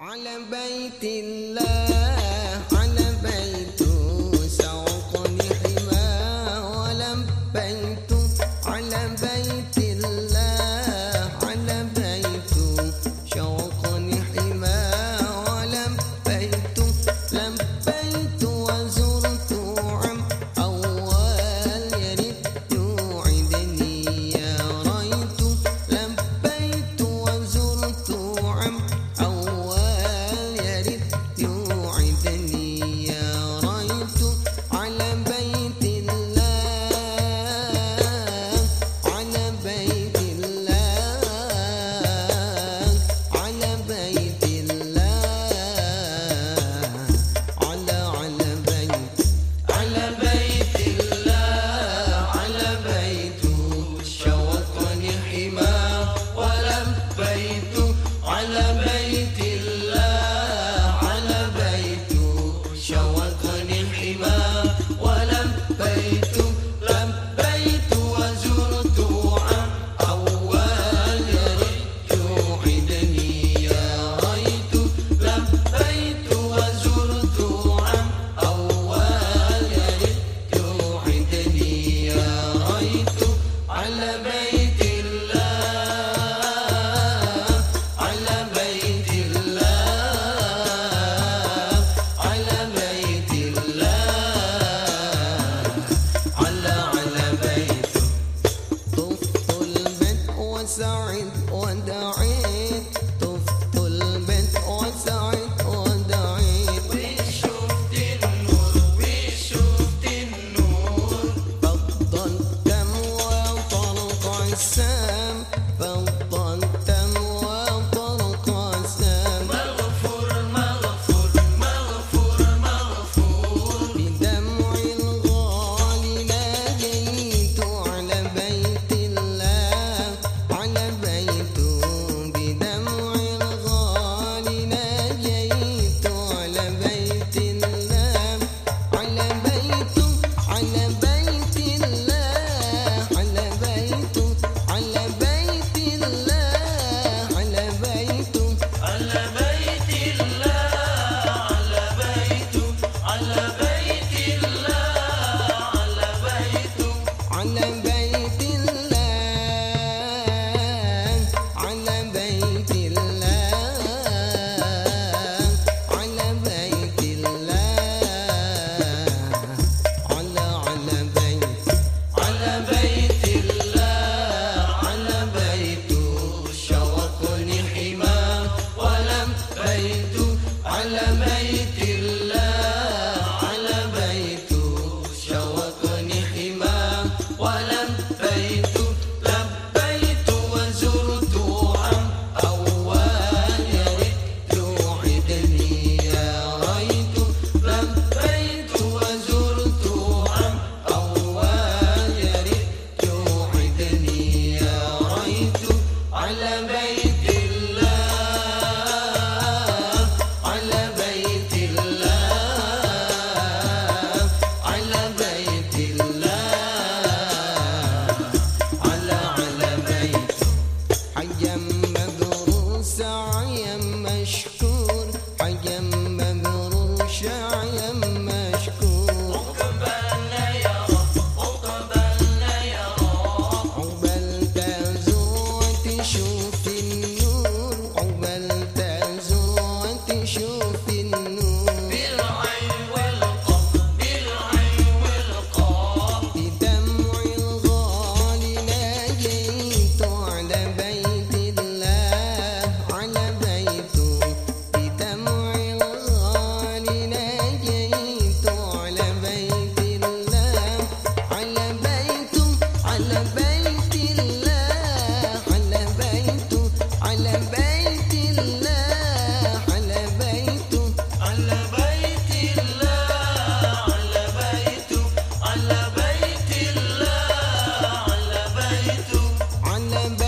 على بيت الله. السام بيت الله show. and